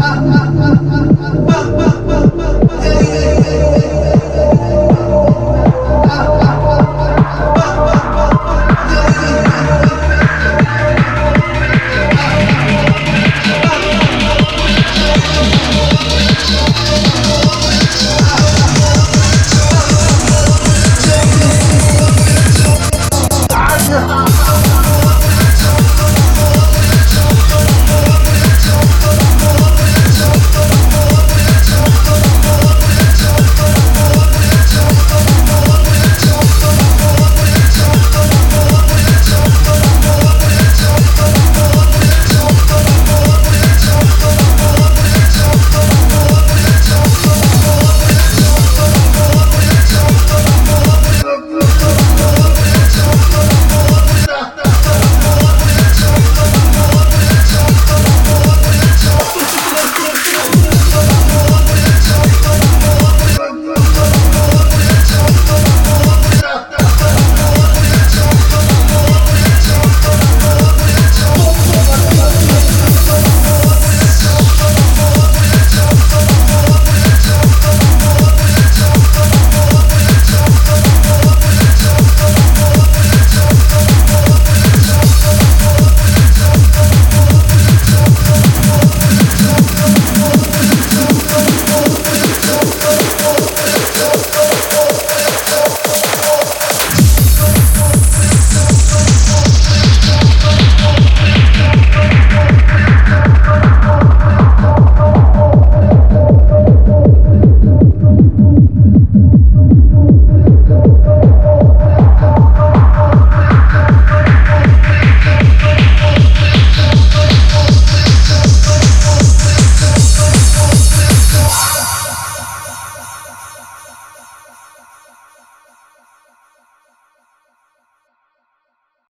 ha, ha.